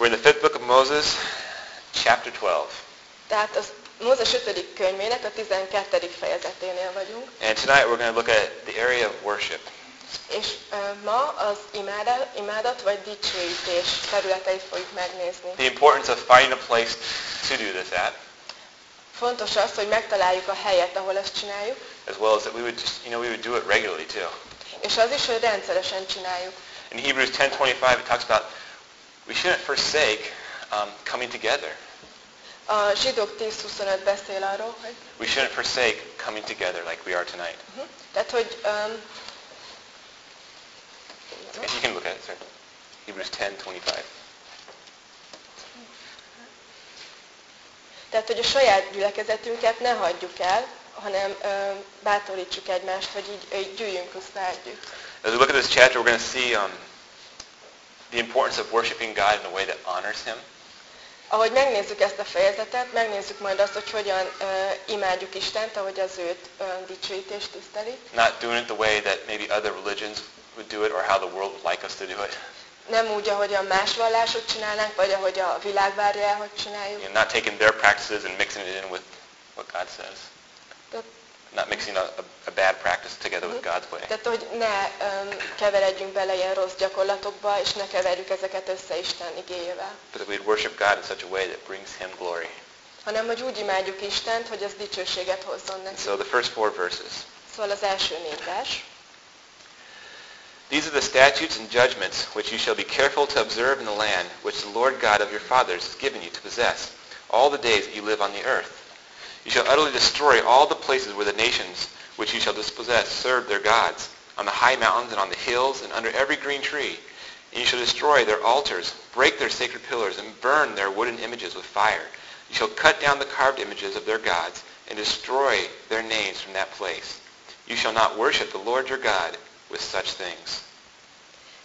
We're in the fifth book of Moses, chapter 12. Tehát az Mózes 5. könyvének a 12. fejezeténél vagyunk, And tonight we're going to look at the area of worship. és ö, ma az imádat, imádat vagy dicsőítés területeit fogjuk megnézni. The importance of finding a place to do this at, Fontos az, hogy megtaláljuk a helyet, ahol ezt csináljuk, as well as that we would just, you know, we would do it regularly too. és az is, hogy rendszeresen csináljuk. In Hebrews 10:25 it talks about we shouldn't forsake um, coming together. A zsidók 10.25 beszél arról, hogy, We shouldn't forsake coming together like we are tonight. uh tehát, hogy um, If you can look at it, sir. Hebrews 10:25. Tehát, hogy a saját gyülekezetünket ne hagyjuk el, hanem ö, bátorítsuk egymást, hogy így, így gyűjjünk össze együtt. As we look at this chapter, we're going to see um, the importance of worshiping God in a way that honors Him. Ahogy megnézzük ezt a fejezetet, megnézzük majd azt, hogy hogyan ö, imádjuk Istent, ahogy az őt ö, dicsőítést tiszteli. Not doing it the way that maybe other religions would do it or how the world would like us to do it. Nem úgy, ahogyan más vallások csinálnánk, vagy ahogy a világ várja el, hogy csináljuk. You know, not taking their practices and mixing it in with what God says. Not mixing a, a, bad practice together with God's way. tehát hogy ne ö, keveredjünk bele ilyen rossz gyakorlatokba, és ne keverjük ezeket össze Isten igéjével. But that we'd worship God in such a way that brings Him glory. Hanem, hogy úgy imádjuk Istent, hogy az dicsőséget hozzon neki. so the first four verses. Szóval az első négy vers. These are the statutes and judgments which you shall be careful to observe in the land which the Lord God of your fathers has given you to possess, all the days that you live on the earth. You shall utterly destroy all the places where the nations which you shall dispossess serve their gods, on the high mountains and on the hills and under every green tree. And you shall destroy their altars, break their sacred pillars, and burn their wooden images with fire. You shall cut down the carved images of their gods, and destroy their names from that place. You shall not worship the Lord your God with such things.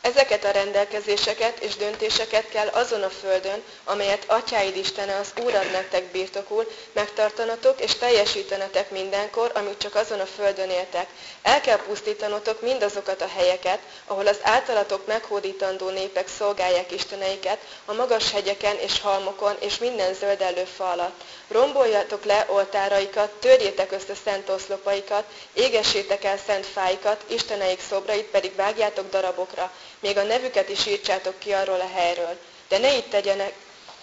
Ezeket a rendelkezéseket és döntéseket kell azon a földön, amelyet atyáid Istene az Úr ad nektek birtokul, megtartanatok és teljesítenetek mindenkor, amíg csak azon a földön éltek. El kell pusztítanotok mindazokat a helyeket, ahol az általatok meghódítandó népek szolgálják isteneiket, a magas hegyeken és halmokon és minden zöldellő fa alatt. Romboljatok le oltáraikat, törjétek össze szent oszlopaikat, égessétek el szent fáikat, isteneik szobrait pedig vágjátok darabokra, még a nevüket is írtsátok ki arról a helyről. De ne így tegyenek,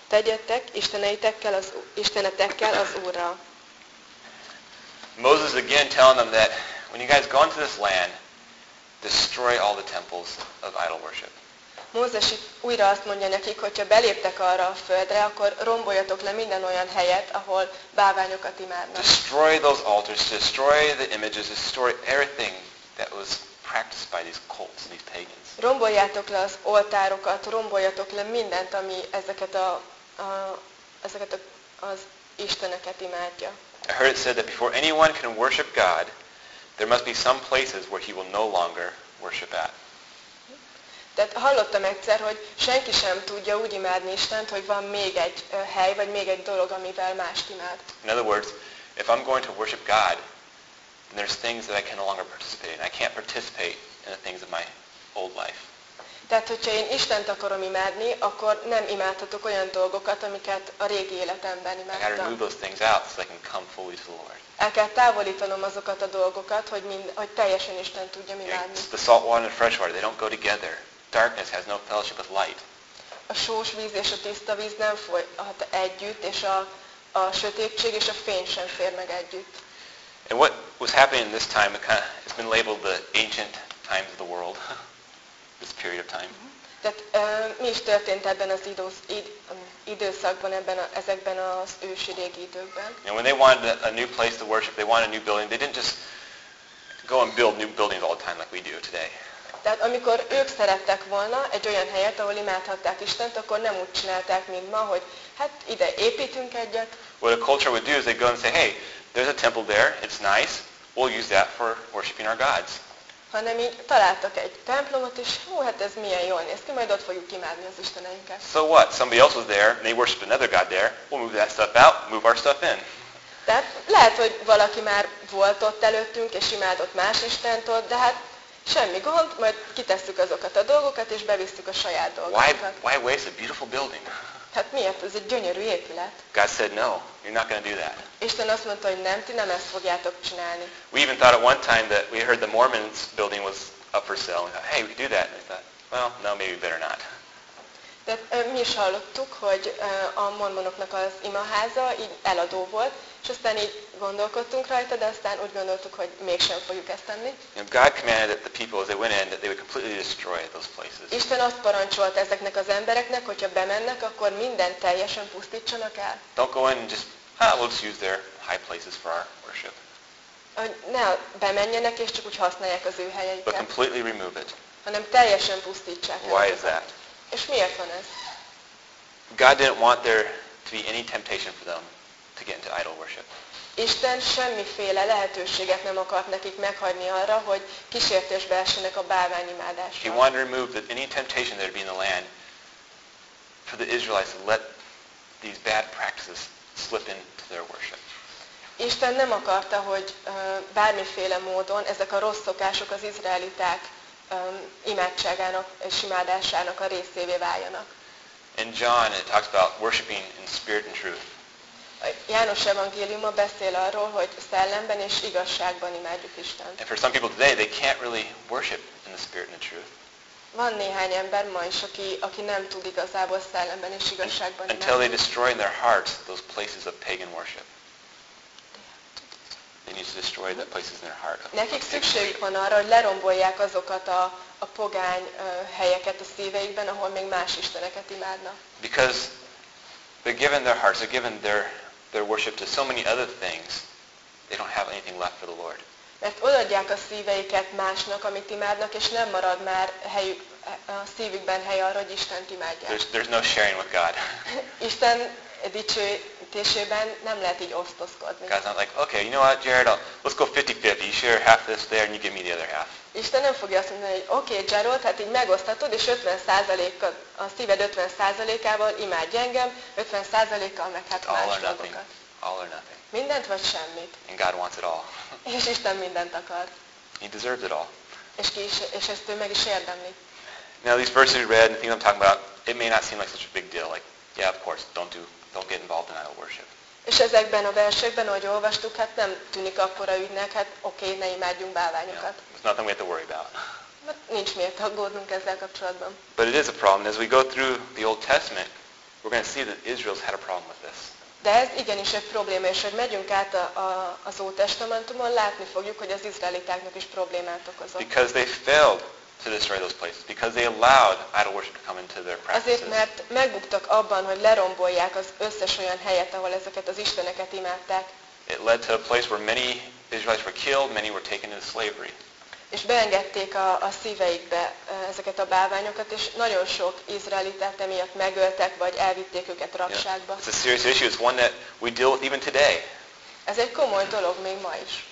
tegyetek isteneitekkel az, istenetekkel az Úrral. Moses again telling them that when you guys go into this land, destroy all the temples of idol worship. Mózes itt újra azt mondja nekik, hogy ha beléptek arra a földre, akkor romboljatok le minden olyan helyet, ahol báványokat imádnak. Destroy those altars, destroy the images, destroy everything that was practiced by these cults, these pagans. Romboljátok le az oltárokat, romboljatok le mindent, ami ezeket, a, a, ezeket a, az isteneket imádja. I heard it said that before anyone can worship God, there must be some places where he will no longer worship at. Tehát hallottam egyszer, hogy senki sem tudja úgy imádni Istent, hogy van még egy hely, vagy még egy dolog, amivel mást imád. In other words, if I'm going to worship God, then there's things that I can no longer participate in. I can't participate in the things of my old life. Tehát, hogyha én Istent akarom imádni, akkor nem imádhatok olyan dolgokat, amiket a régi életemben imádtam. so. El kell távolítanom azokat a dolgokat, hogy, mind, hogy teljesen Isten tudjam imádni. the salt water and fresh water, they don't go together. Darkness has no fellowship with light. A sós víz és a tiszta víz nem folyhat együtt, és a, a sötétség és a fény sem fér meg együtt. And what was happening in this time, it kind of, it's been labeled the ancient times of the world, this period of time. Tehát ö, mi is történt ebben az idősz, id, időszakban, ebben a, ezekben az ősi régi időkben? And when they wanted a, a new place to worship, they wanted a new building, they didn't just go and build new buildings all the time like we do today. Tehát amikor ők szerettek volna egy olyan helyet, ahol imádhatták Istent, akkor nem úgy csinálták, mint ma, hogy hát ide építünk egyet, What a culture would do is they'd go and say, hey, there's a temple there, it's nice, we'll use that for worshiping our gods. hanem így találtak egy templomot, és hú, hát ez milyen jól néz ki, majd ott fogjuk imádni az Isteneinket. So what? Somebody else was there, and they worshiped another god there, we'll move that stuff out, move our stuff in. Tehát lehet, hogy valaki már volt ott előttünk, és imádott más Istent ott, de hát Semmi gond, majd kitesszük azokat a dolgokat, és bevisszük a saját Why, dolgokat. why waste a beautiful building? Hát miért? Ez egy gyönyörű épület. God said, no, you're not going to do that. Isten azt mondta, hogy nem, ti nem ezt fogjátok csinálni. We even thought at one time that we heard the Mormons building was up for sale. We thought, hey, we could do that. And we thought, well, no, maybe better not. De mi is hallottuk, hogy a mormonoknak az imaháza így eladó volt, és aztán így gondolkodtunk rajta, de aztán úgy gondoltuk, hogy mégsem fogjuk ezt tenni. You know, God commanded that the people, as they went in, that they would completely destroy those places. Isten azt parancsolt ezeknek az embereknek, hogyha bemennek, akkor mindent teljesen pusztítsanak el. Don't go in and just, ah, we'll just use their high places for our worship. Hogy ne bemenjenek és csak úgy használják az ő But helyeiket, completely remove it. hanem teljesen pusztítsák el. Why is that? És miért van ez? God didn't want there to be any temptation for them to get into idol worship. Isten semmiféle lehetőséget nem akart nekik meghagyni arra, hogy kísértésbe essenek a He bálványimádással. wanted to remove the, any temptation there to be in the land for the Israelites to let these bad practices slip into their worship. Isten nem akarta, hogy ö, bármiféle módon ezek a rossz szokások az izraeliták ö, imádságának és imádásának a részévé váljanak. In John, it talks about worshiping in spirit and truth. A János evangéliuma beszél arról, hogy szellemben és igazságban imádjuk Istent. And for some people today, they can't really worship in the spirit and the truth Van néhány ember ma is, aki, aki nem tud igazából szellemben és igazságban until they imádni. destroy in their hearts those places of pagan worship. They need to destroy the places in their heart. Nekik szükségük van arra, hogy lerombolják azokat a, a pogány ö, helyeket a szíveikben, ahol még más isteneket imádnak. Because they're given their hearts, they're given their, their worship to so many other things, they don't have anything left for the Lord. Mert odaadják a szíveiket másnak, amit imádnak, és nem marad már helyük, a szívükben hely arra, hogy Istent imádják. There's, there's no sharing with God. Isten dicsőítésében nem lehet így osztozkodni. God's not like, okay, you know what, Jared, I'll, let's go 50-50. You share half this there and you give me the other half. Isten nem fogja azt mondani, hogy oké, okay, Gerald, hát így megosztatod, és 50%-a, a szíved 50%-ával imádj engem, 50%-kal meg hát All más dolgokat. All or nothing. Mindent vagy semmit. And God wants it all. És Isten mindent akar. He deserves it all. És, ki is, és ezt ő meg is érdemli. Now these verses we read and the things I'm talking about, it may not seem like such a big deal. Like, yeah, of course, don't do, don't get involved in idol worship. És ezekben a versekben, ahogy olvastuk, hát nem tűnik akkora ügynek, hát oké, okay, ne imádjunk bálványokat. it's nothing we have to worry about. Hát nincs miért aggódnunk ezzel kapcsolatban. But it is a problem. As we go through the Old Testament, we're going to see that Israel's had a problem with this. De ez igenis egy probléma, és hogy megyünk át a, a, az Ótestamentumon, látni fogjuk, hogy az izraelitáknak is problémát okozott. Because they failed to destroy those places. Because they allowed idol worship to come into their practices. Azért, mert megbuktak abban, hogy lerombolják az összes olyan helyet, ahol ezeket az isteneket imádták, It led to a place where many Israelites were killed, many were taken into slavery. és beengedték a, a szíveikbe ezeket a bálványokat, és nagyon sok izraelitát emiatt megöltek, vagy elvitték őket rabságba. it's a serious issue. It's one that we deal with even today. Ez egy komoly dolog még ma is.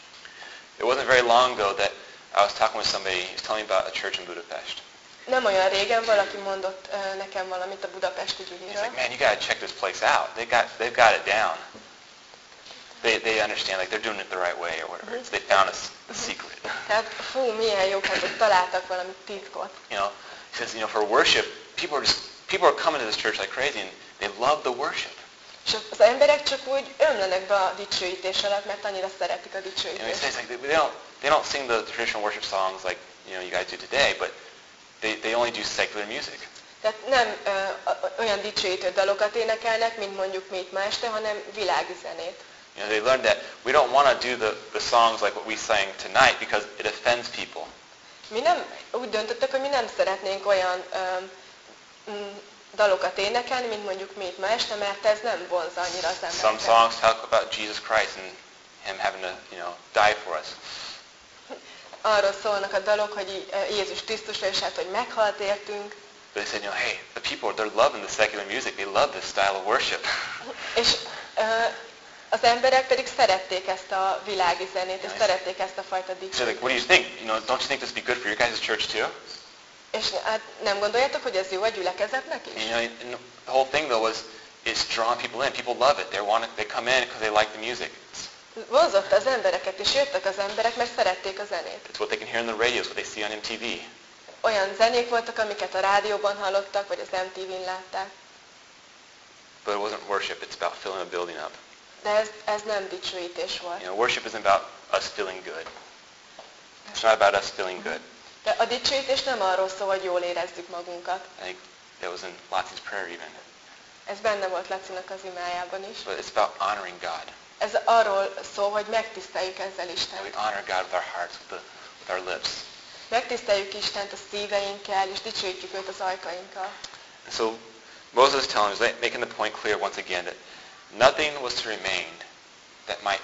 It wasn't very long ago that I was talking with somebody, he was telling me about a church in Budapest. Nem olyan régen valaki mondott ö, nekem valamit a budapesti He's gyűliről. like, man, you got to check this place out. They got, they've got it down. They, they understand, like they're doing it the right way or whatever. It's, they found a, a secret. Tehát fú, milyen jó, hát ott találtak valami titkot. You know, he says, you know, for worship, people are just, people are coming to this church like crazy and they love the worship. És az emberek csak úgy ömlenek be a dicsőítés alatt, mert annyira szeretik a And he dicsőítést. says like they don't, they don't sing the traditional worship songs like, you know, you guys do today, but they, they only do secular music. Tehát nem ö, olyan dicsőítő dalokat énekelnek, mint mondjuk mi itt ma este, hanem világi zenét. You know, they learned that we don't want to do the, the songs like what we sang tonight because it offends people. Mi nem úgy döntöttek, hogy mi nem szeretnénk olyan mm, dalokat énekelni, mint mondjuk mi itt ma este, mert ez nem vonza annyira az Some embereket. songs talk about Jesus Christ and Him having to, you know, die for us. Arról szólnak a dalok, hogy ö, Jézus Krisztusra, és hát, hogy meghalt értünk. But they said, you know, hey, the people, they're loving the secular music. They love this style of worship. És ö, az emberek pedig szerették ezt a világi zenét, és szerették ezt a fajta So like, what do you think? You know, don't you think this would be good for your guys' church too? És hát nem gondoljátok, hogy ez jó a gyülekezetnek is? you know, the whole thing though was, it's drawing people in. People love it. They want it. They come in because they like the music. It's, vonzotta az embereket, és jöttek az emberek, mert szerették a zenét. It's what they can hear on the radio, it's what they see on MTV. Olyan zenék voltak, amiket a rádióban hallottak, vagy az MTV-n látták. But it wasn't worship, it's about filling a building up. De ez, ez nem dicsőítés volt. You know, worship isn't about us feeling good. It's not about us feeling good. De a dicsőítés nem arról szól, hogy jól érezzük magunkat. I think that was in Latsi's prayer even. Ez benne volt Lacinak az imájában is. But it's about honoring God. Ez arról szól, hogy megtiszteljük ezzel And we Istent. honor God with our hearts, with, the, with our lips. Megtiszteljük Istent a szíveinkkel, és dicsőítjük őt az ajkainkkal. And so Moses is telling us, making the point clear once again, that nothing was to remain that might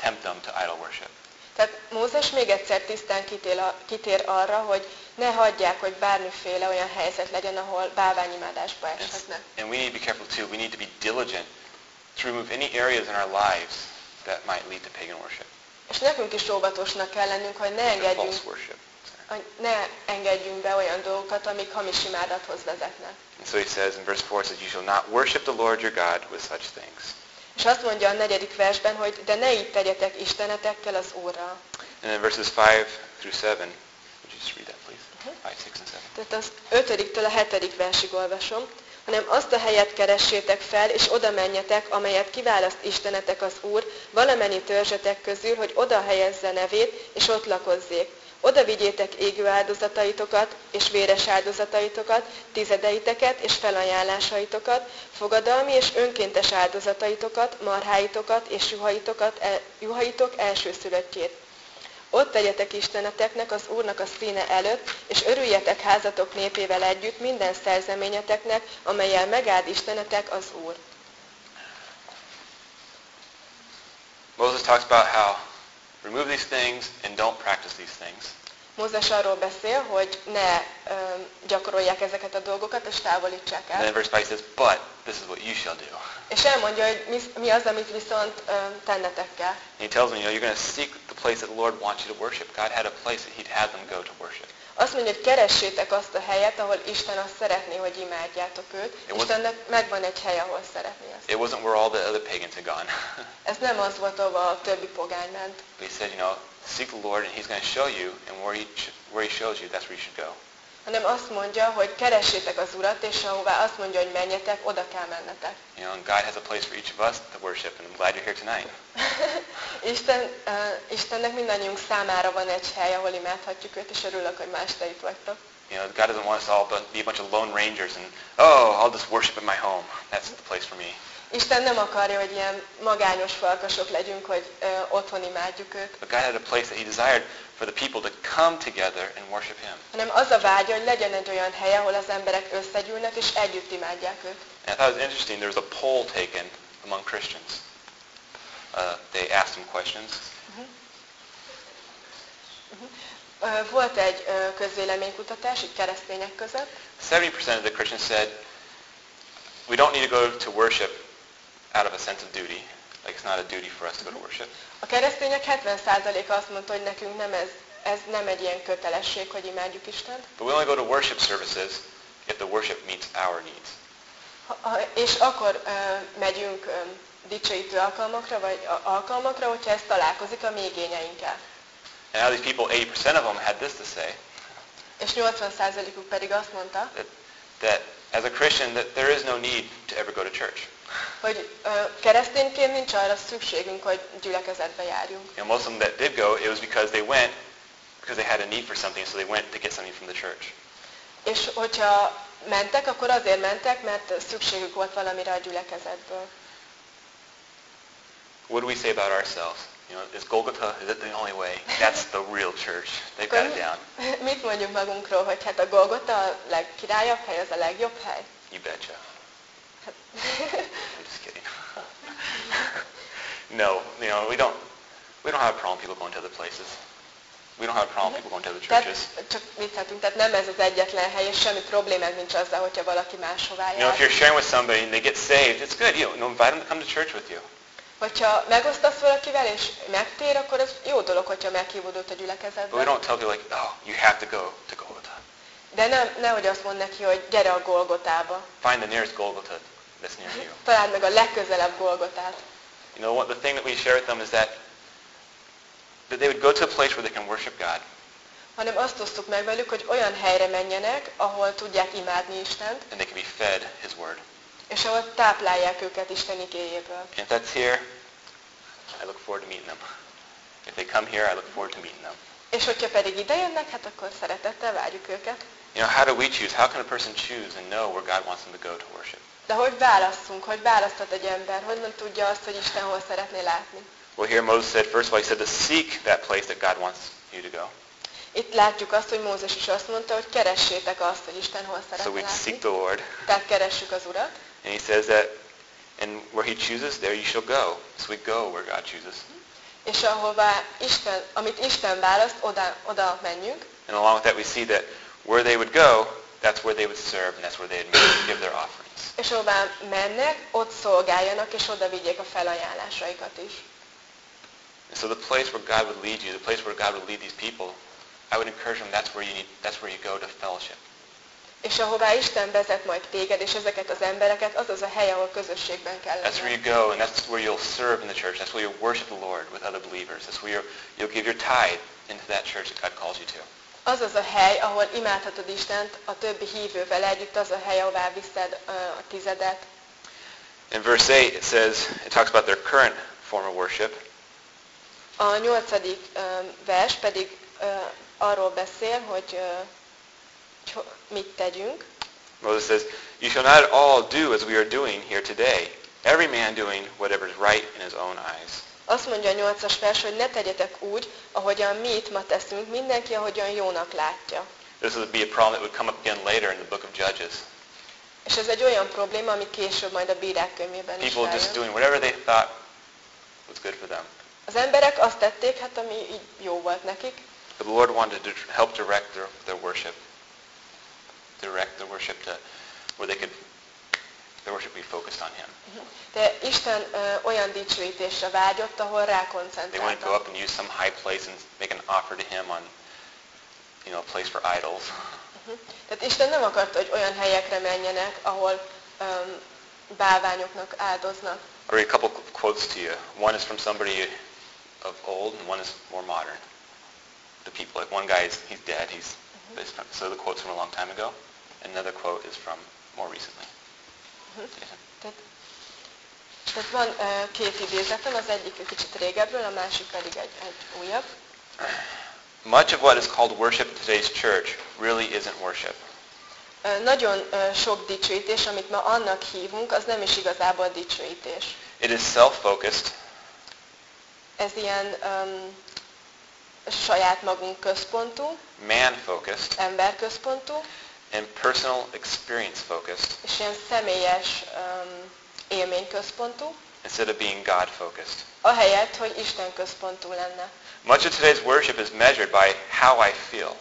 tempt, them to idol worship. Tehát Mózes még egyszer tisztán kitér, a- kitér arra, hogy ne hagyják, hogy bármiféle olyan helyzet legyen, ahol bálványimádásba eshetnek. and we need to be careful too. We need to be diligent to remove any areas in our lives that might lead to pagan worship, És nekünk is óvatosnak kell lennünk, hogy ne engedjünk, hogy ne engedjünk be olyan dolgokat, amik hamis imádathoz vezetnek. And so he says in verse 4, it says, You shall not worship the Lord your God with such things. És azt mondja a negyedik versben, hogy de ne így tegyetek istenetekkel az Úrral. And then verses 5 through 7, would you just read that please? 5, 6, and 7. Tehát az ötödiktől a hetedik versig olvasom, hanem azt a helyet keressétek fel, és oda menjetek, amelyet kiválaszt Istenetek az Úr, valamennyi törzsetek közül, hogy oda helyezze nevét, és ott lakozzék. Oda vigyétek égő áldozataitokat, és véres áldozataitokat, tizedeiteket, és felajánlásaitokat, fogadalmi és önkéntes áldozataitokat, marháitokat, és juhaitokat, el, juhaitok elsőszülöttjét. Ott tegyetek Isteneteknek az Úrnak a színe előtt, és örüljetek házatok népével együtt minden szerzeményeteknek, amelyel megáld Istenetek az Úr. Moses talks about how remove these things and don't practice these things. Mózes arról beszél, hogy ne ö, gyakorolják ezeket a dolgokat, és távolítsák And then el. verse 5 he says, But this is what you shall do. És elmondja, hogy mi, mi az, amit viszont ö, tennetek kell. He tells them, you know, you're going to seek the place that the Lord wants you to worship. God had a place that he'd have them go to worship. Azt mondja, hogy keressétek azt a helyet, ahol Isten azt szeretné, hogy imádjátok őt. It Istennek megvan egy hely, ahol szeretné azt. It wasn't where all the other pagans had gone. Ez nem az volt, ahova a többi pogány ment. but he said, you know, seek the Lord and he's going to show you, and where he, where he shows you, that's where you should go. Hanem azt mondja, hogy keressétek az Urat, és ahová azt mondja, hogy menjetek, oda kell mennetek. You know, God has a place for each of us to worship, and I'm glad you're here tonight. Isten, uh, Istennek mindannyiunk számára van egy hely, ahol imádhatjuk őt, és örülök, hogy más te itt vagytok. You know, God doesn't want us all to be a bunch of lone rangers and, oh, I'll just worship in my home. That's the place for me. Isten nem akarja, hogy ilyen magányos falkasok legyünk, hogy uh, otthon imádjuk őt, But God had a place that he desired for the people to come together and worship him. hanem az a vágya, hogy legyen egy olyan hely, ahol az emberek összegyűlnek, és együtt imádják őt. And I thought it was interesting, there was a poll taken among Christians. Uh, they asked them questions. Ö, Volt egy ö, közvéleménykutatás itt keresztények között, 70% of the Christians said, we don't need to go to worship out of a sense of duty. Like it's not a duty for us to go to worship. A keresztények 70%-a azt mondta, hogy nekünk nem ez, ez nem egy ilyen kötelesség, hogy imádjuk Istent. But we only go to worship services if the worship meets our needs. Ha- És akkor ö, megyünk ö, dicsőítő alkalmakra, vagy alkalmakra, hogyha ez találkozik a mi igényeinkkel. And now these people, 80% of them had this to say, És 80%-uk pedig azt mondta, that, that as a Christian, that there is no need to ever go to church. Hogy ö, keresztényként nincs arra szükségünk, hogy gyülekezetbe járjunk. Know, most of them that did go, it was because they went because they had a need for something, so they went to get something from the church. És hogyha mentek, akkor azért mentek, mert szükségük volt valamire a gyülekezetből. What do we say about ourselves? You know, is Golgotha, is it the only way? That's the real church. They've got it down. Mit mondjuk magunkról, hogy hát a Golgota a legkirályabb hely, az a legjobb hely? You betcha. Just kidding. no, you know, we don't, we don't have a problem people going to other places. We don't have a problem mhm. people going to other churches. tehát csak vicceltünk, tehát nem ez az egyetlen hely, és semmi problémánk nincs azzal, hogyha valaki máshová You know, if jár. you're sharing with somebody and they get saved, it's good. You know, invite them to come to church with you. Hogyha megosztasz valakivel, és megtér, akkor ez jó dolog, hogyha meghívod őt a But we gyülekezetbe. don't tell people like, oh, you have to go to Golgotha. De nem, nehogy azt mond neki, hogy gyere a Golgotába. Find the nearest Golgotha that's near you. Találd meg a legközelebb Golgotát. You know, what the thing that we share with them is that that they would go to a place where they can worship God. hanem azt osztuk meg velük, hogy olyan helyre menjenek, ahol tudják imádni Istent, and they can be fed His Word. és ahol táplálják őket Isten igéjéből. And if that's here, I look forward to meeting them. If they come here, I look forward to meeting them. És hogyha pedig ide jönnek, hát akkor szeretettel várjuk őket. You know, how do we choose? How can a person choose and know where God wants them to go to worship? De hogy válasszunk, hogy választhat egy ember, honnan tudja azt, hogy Isten hol szeretné látni? Well, here Moses said, first of all, he said to seek that place that God wants you to go. Itt látjuk azt, hogy Mózes is azt mondta, hogy keressétek azt, hogy Isten hol So szeretne we'd látni. seek the Lord. Tehát keressük az Urat. And he says that, and where he chooses, there you shall go. So we go where God chooses. Mhm. És ahová Isten, amit Isten választ, oda, oda menjünk. And along with that, we see that where they would go, that's where they would serve, and that's where they'd give their offerings. És ahová mennek, ott szolgáljanak, és oda vigyék a felajánlásaikat is. And so the place where God would lead you, the place where God would lead these people, I would encourage them that's where you need, that's where you go to fellowship. És ahová Isten vezet majd téged, és ezeket az embereket, az az a hely, ahol közösségben kell That's where you go, and that's where you'll serve in the church. That's where you'll worship the Lord with other believers. That's where you'll, you'll give your tithe into that church that God calls you to. Az az a hely, ahol imádhatod Istent a többi hívővel együtt, az a hely, ahová viszed a tizedet. In verse 8, it says, it talks about their current form of worship. A nyolcadik vers pedig arról beszél, hogy, mit tegyünk. Moses says, You shall not all do as we are doing here today, every man doing whatever is right in his own eyes. Azt mondja a nyolcas vers, hogy ne tegyetek úgy, ahogyan mi itt ma teszünk, mindenki ahogyan jónak látja. This would be a problem that would come up again later in the book of Judges. És ez egy olyan probléma, ami később majd a bírák könyvében is People just feljön. doing whatever they thought was good for them. Az emberek azt tették, hát ami így jó volt nekik, the Lord wanted to help direct their, their worship. Direct their worship to where they could, their worship be focused on Him. de Isten ö, olyan dicsőítésre vágyott, ahol rá They wouldn't go koncentráltak. up and use some high place and make an offer to Him on, you know, a place for idols. Tehát Isten nem akarta, hogy olyan helyekre menjenek, ahol um, bálványoknak áldoznak. I'll read a couple quotes to you. One is from somebody of old, and one is more modern. The people, like one guy is he's dead. He's but it's from, so the quote's from a long time ago. Another quote is from more recently. Tehát, tehát van ö, két idézetem, az egyik egy kicsit régebről, a másik pedig egy, egy újabb. Much of what is called worship in today's church really isn't worship. Ö, Nagyon ö, sok dicsőítés, amit ma annak hívunk, az nem is igazából dicsőítés. It is self-focused. Ez ilyen um, saját magunk központú, man-focused, emberközpontú, and personal experience-focused és ilyen személyes um, élményközpontú, instead of being God-focused. ahelyett, hogy Isten központú lenne. Much of today's worship is measured by how I feel.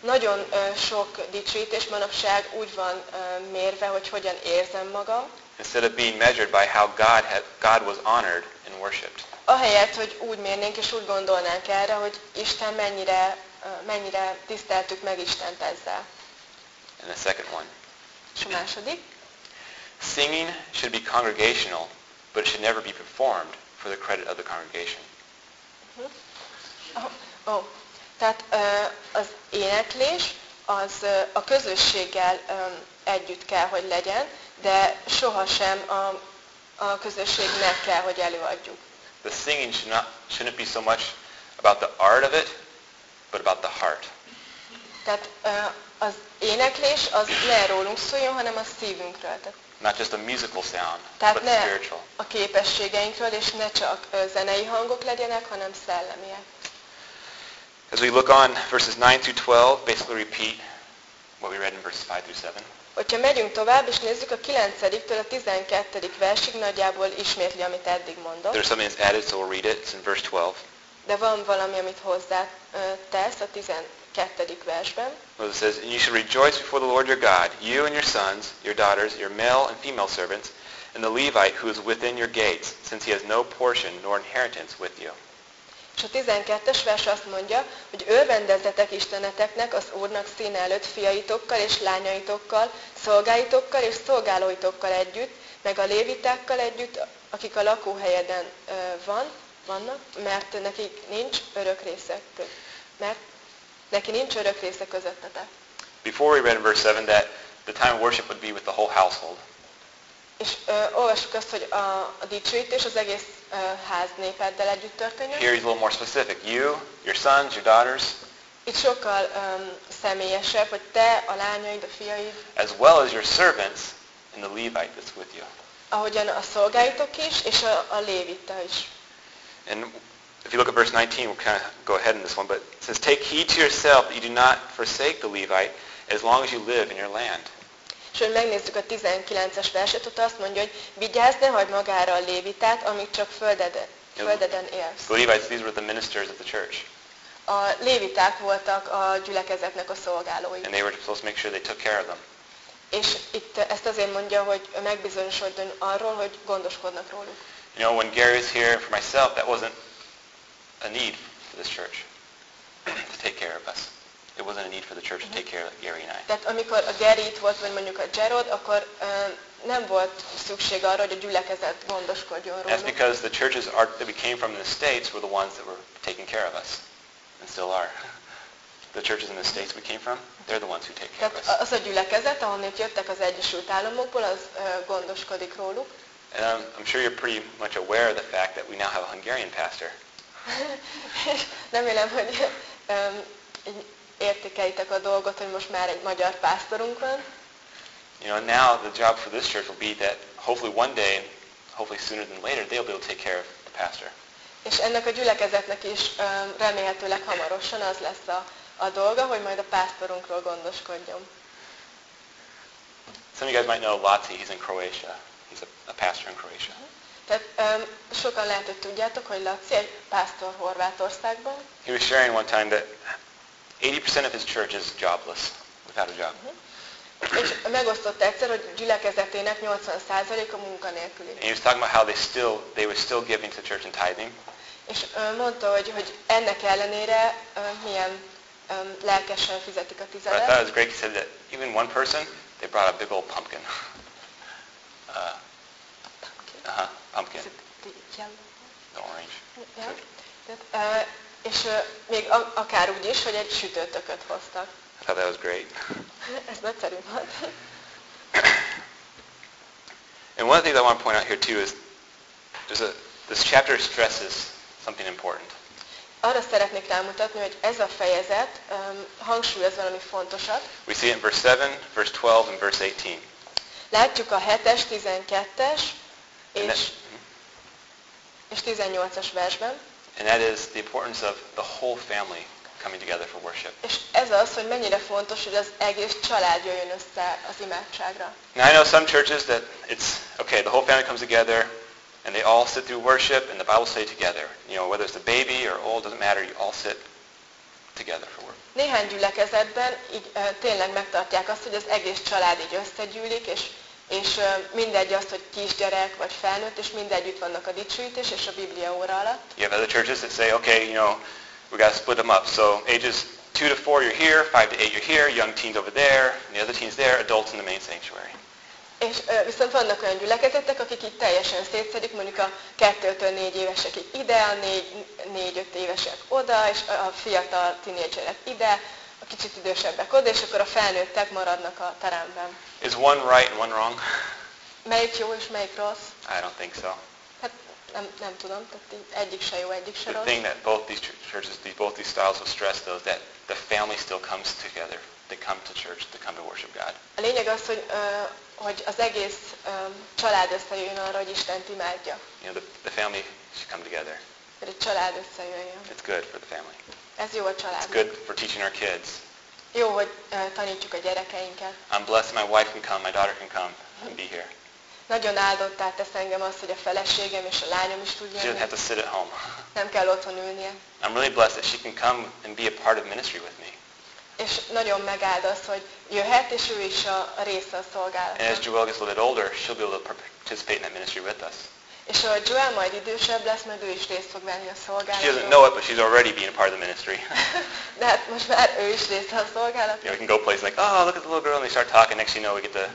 Nagyon ö, sok dicsőítés manapság úgy van ö, mérve, hogy hogyan érzem magam, instead of being measured by how God, had, God was honored and worshipped. ahelyett, hogy úgy mérnénk és úgy gondolnánk erre, hogy Isten mennyire, mennyire tiszteltük meg Istent ezzel. And the second one, második, singing should be congregational, but it should never be performed for the credit of the congregation. Ó, oh, tehát ö, az éneklés az ö, a közösséggel ö, együtt kell, hogy legyen, de sohasem a, a közösségnek kell, hogy előadjuk. The singing should not, shouldn't be so much about the art of it, but about the heart. Tehát ö, az éneklés az ne rólunk szóljon, hanem a szívünkről. Tehát, Not just a musical sound, tehát but ne spiritual. a képességeinkről, és ne csak zenei hangok legyenek, hanem szellemiek. As we look on, verses 9 through 12 basically repeat what we read in verses 5 through 7. Hogyha megyünk tovább, és nézzük a 9-től a 12. versig, nagyjából ismétli, amit eddig mondott. There's something that's added, so we'll read it. It's in verse 12. De van valami, amit hozzá tesz a 12. versben. Moses says, And you shall rejoice before the Lord your God, you and your sons, your daughters, your male and female servants, and the Levite who is within your gates, since he has no portion nor inheritance with you. És a 12-es vers azt mondja, hogy örvendezzetek Isteneteknek az Úrnak színe előtt fiaitokkal és lányaitokkal, szolgáitokkal és szolgálóitokkal együtt, meg a lévitákkal együtt, akik a lakóhelyeden van, vannak, mert neki nincs örök része, kö- mert neki nincs örök része közöttetek. Before we read in verse 7 that the time of worship would be with the whole household. És ö, olvassuk azt, hogy a, a dicsőítés az egész ö, ház népeddel együtt történjen. Here he's a little more specific. You, your sons, your daughters, Itt sokkal um, személyesebb, hogy te, a lányaid, a fiaid, as well as your servants and the Levite that's with you. ahogyan a szolgáitok is, és a, a lévita is. And if you look at verse 19, we'll kind of go ahead in this one, but it says, Take heed to yourself that you do not forsake the Levite as long as you live in your land. És hogy megnézzük a 19-es verset, ott azt mondja, hogy vigyázz, ne hagyd magára a lévitát, amíg csak földeden, földeden élsz. The Levites, these were the ministers of the church. A léviták voltak a gyülekezetnek a szolgálói. And they were supposed to make sure they took care of them. És itt ezt azért mondja, hogy megbizonyosodjon arról, hogy gondoskodnak róluk. You know, when Gary was here, for myself, that wasn't a need for this church to take care of us. It wasn't a need for the church to take care of Gary and I. Tehát amikor a Gary itt volt, vagy mondjuk a Gerard, akkor ö, nem volt szükség arra, hogy a gyülekezet gondoskodjon That's róluk. because the churches are, that we came from in the States were the ones that were taking care of us, and still are. The churches in the States we came from, they're the ones who take care of us. Az a gyülekezet, ahonnét jöttek az Egyesült Államokból, az ö, gondoskodik róluk. And I'm, I'm sure you're pretty much aware of the fact that we now have a Hungarian pastor. És remélem, hogy így értékelitek a dolgot, hogy most már egy magyar pásztorunk van. You know, now the job for this church will be that hopefully one day, hopefully sooner than later, they'll be able to take care of the pastor. És ennek a gyülekezetnek is öm, remélhetőleg hamarosan az lesz a, a dolga, hogy majd a pásztorunkról gondoskodjon. Some of you guys might know Lati. He's in Croatia. He's a, a pastor in Croatia. Tehát öm, sokan lehet, hogy tudjátok, hogy Laci egy pásztor Horvátországban, He was sharing one time that 80% of his church is jobless, without a job. és megosztotta egyszer, hogy gyülekezetének 80%-a munkanélküli. And he was talking about how they still they were still giving to the church and tithing. És ö, mondta, hogy, hogy ennek ellenére ö, milyen ö, lelkesen fizetik a But I thought it tizedet. was great. He said that even one person, they brought a big old pumpkin. Uh, uh-huh, pumpkin, the orange. Ja. Tehát, ö, és ö, még a, akár úgy is, hogy egy sütőtököt hoztak. I thought that was great. Ez nagyszerű volt. And one of the things I want to point out here too is there's a this chapter stresses something important. Arra szeretnék rámutatni, hogy ez a fejezet um, hangsúlyoz valami fontosat. We see it in verse 7, verse 12, and verse 18. Látjuk a 7-es, 12-es And that, és, és 18-as versben. and that is the importance of the whole family coming together for worship. És ez az, hogy mennyire fontos, hogy az egész család jöjjön össze az imádságra. Now I know some churches that it's, okay, the whole family comes together and they all sit through worship and the Bible study together. You know, whether it's a baby or old, doesn't matter, you all sit together for work. Néhány gyülekezetben így, tényleg megtartják azt, hogy az egész család így összegyűlik, és, és mindegy az, hogy kisgyerek vagy felnőtt, és mindegyütt vannak a dicsőítés és a Biblia óra alatt. You have other churches that say, okay, you know, we got to split them up. So ages 2 to 4, you're here, 5 to 8, you're here, young teens over there, and the other teens there, adults in the main sanctuary. És viszont vannak olyan gyülekezetek, akik így teljesen szétszedik, mondjuk a 2-től 4 évesek ide, a 4-5 évesek oda, és a fiatal tinédzserek ide, a kicsit idősebbek oda, és akkor a felnőttek maradnak a teremben. Is one right and one wrong? Melyik jó és melyik rossz? I don't think so. Hát nem, nem tudom, tehát egyik se jó, egyik se The rossz. thing that both these ch- churches, these, both these styles will stress though is that the family still comes together. They come to church to come to worship God. A lényeg az, hogy, ö, hogy az egész ö, család összejöjjön arra, hogy Istent imádja. You know, the, the family should come together. Hogy egy család összejöjjön. It's good for the family. Ez jó a It's good for teaching our kids. Jó, hogy ö, tanítjuk a gyerekeinket. I'm blessed my wife can come, my daughter can come and be here. Nagyon áldottá tesz engem az, hogy a feleségem és a lányom is tud She doesn't jönni. have to sit at home. Nem kell otthon ülnie. I'm really blessed that she can come and be a part of ministry with me. És nagyon megáld az, hogy jöhet, és ő is a, a része a And as szolgálatnak. Joelle gets a little bit older, she'll be able to participate in that ministry with us. És ahogy Joel majd idősebb lesz, majd ő is részt fog venni a She doesn't know it, but she's already being a part of the ministry. De hát most már ő is része a know, szolgálaton. we can go places like, oh, look at the little girl, and they start talking. Next you know, we get to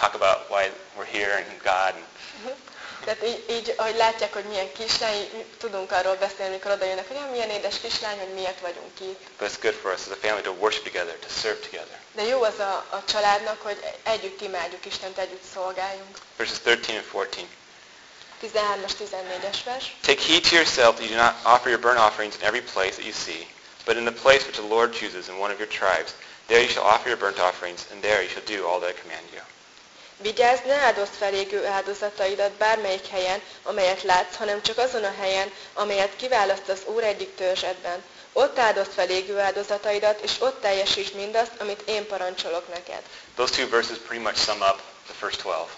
talk about why we're here and God. And Tehát így, így, ahogy látják, hogy milyen kislány, tudunk arról beszélni, amikor oda jönnek, hogy "Ah, milyen édes kislány, hogy miért vagyunk itt. But it's good for us as a family to worship together, to serve together. De jó az a, a családnak, hogy együtt imádjuk Istent, együtt szolgáljunk. Verses 13 and 14. 13-as, 14-es vers. Take heed to yourself that you do not offer your burnt offerings in every place that you see, but in the place which the Lord chooses in one of your tribes, there you shall offer your burnt offerings, and there you shall do all that I command you. Vigyázz, ne áldozd felégő áldozataidat bármelyik helyen, amelyet látsz, hanem csak azon a helyen, amelyet kiválaszt az Úr egyik törzsedben. Ott áldozd fel égő áldozataidat, és ott teljesítsd mindazt, amit én parancsolok neked. Those two verses pretty much sum up the first 12.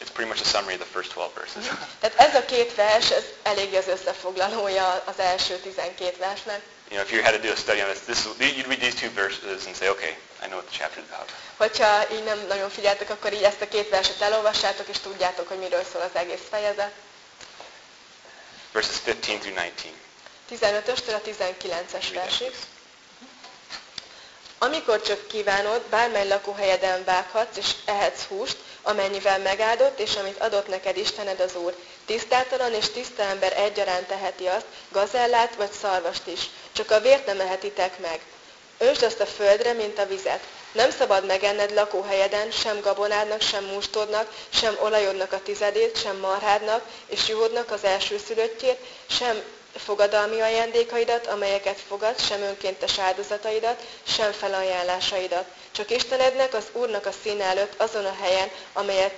It's pretty much a summary of the first 12 verses. Tehát ez a két vers, ez elég az összefoglalója az első 12 versnek. You know, if you had to do a study on this, this you'd read these two verses and say, okay, I know what the chapter is about. Hogyha így nem nagyon figyeltek, akkor így ezt a két verset elolvassátok, és tudjátok, hogy miről szól az egész fejezet. Verses 15 through 19. 15-östől a 19-es Read that, versig. Amikor csak kívánod, bármely lakóhelyeden vághatsz, és ehetsz húst, amennyivel megáldott, és amit adott neked Istened az Úr. Tisztátalan és tiszta ember egyaránt teheti azt, gazellát vagy szarvast is. Csak a vért nem ehetitek meg. Ösd azt a földre, mint a vizet. Nem szabad megenned lakóhelyeden, sem gabonádnak, sem mustódnak, sem olajodnak a tizedét, sem marhádnak, és juhodnak az elsőszülöttjét, sem fogadalmi ajándékaidat, amelyeket fogadsz, sem önkéntes áldozataidat, sem felajánlásaidat. Csak Istenednek, az Úrnak a színe előtt, azon a helyen, amelyet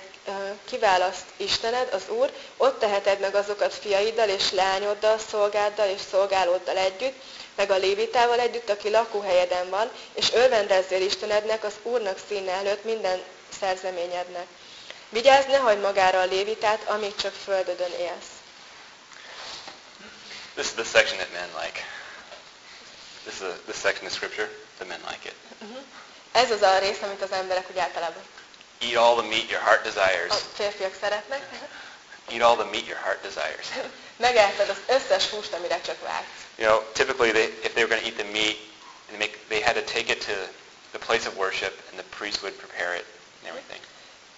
kiválaszt Istened, az Úr, ott teheted meg azokat fiaiddal és leányoddal, szolgáddal és szolgálóddal együtt, meg a lévitával együtt, aki lakóhelyeden van, és örvendezzél Istenednek, az Úrnak színe előtt minden szerzeményednek. Vigyázz, ne hagyd magára a lévitát, amíg csak földödön élsz. This is the section that men like. This is this section of Scripture, the men like it. Ez az a rész, amit az emberek úgy általában Eat all the meat your heart desires. a férfiak szeretnek. Eat all the meat your heart desires. Megelted az összes húst, amire csak vágysz. You know, typically they, if they were going to eat the meat, they, make, they had to take it to the place of worship, and the priest would prepare it and everything.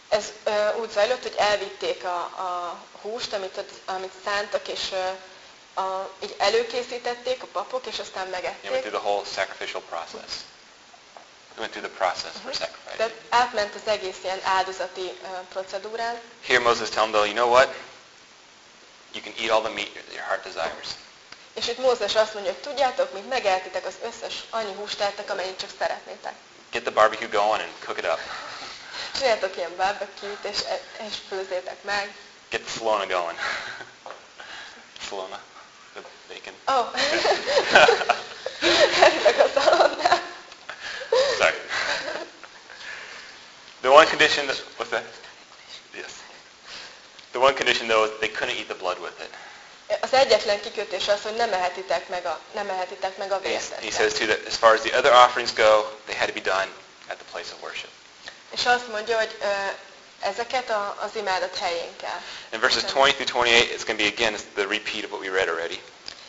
Ez ö, úgy zajlott, hogy elvitték a, a húst, amit, amit szántak, és ö, a, így előkészítették a papok, és aztán They went megették. through the whole sacrificial process. They went through the process for sacrifice. Tehát átment az egész ilyen áldozati ö, procedúrán. Here Moses tells them, you know what? You can eat all the meat your heart desires. És itt Mózes azt mondja, hogy tudjátok, mint megeltitek az összes annyi húst ettek, amennyit csak szeretnétek. Get the barbecue going and cook it up. Csináljatok ilyen barbecue-t, és, és főzzétek meg. Get the Salona going. Salona, the bacon. Ó, oh. Eritek a szalonnál. Sorry. The one condition that, what's that? Yes. The one condition though is they couldn't eat the blood with it. Az egyetlen kikötés az, hogy nem ehetitek meg a, nem ehetitek meg a vért. he, says too that as far as the other offerings go, they had to be done at the place of worship. És azt mondja, hogy ezeket a, az imádat helyén kell. In verses 20 through 28, it's going to be again the repeat of what we read already.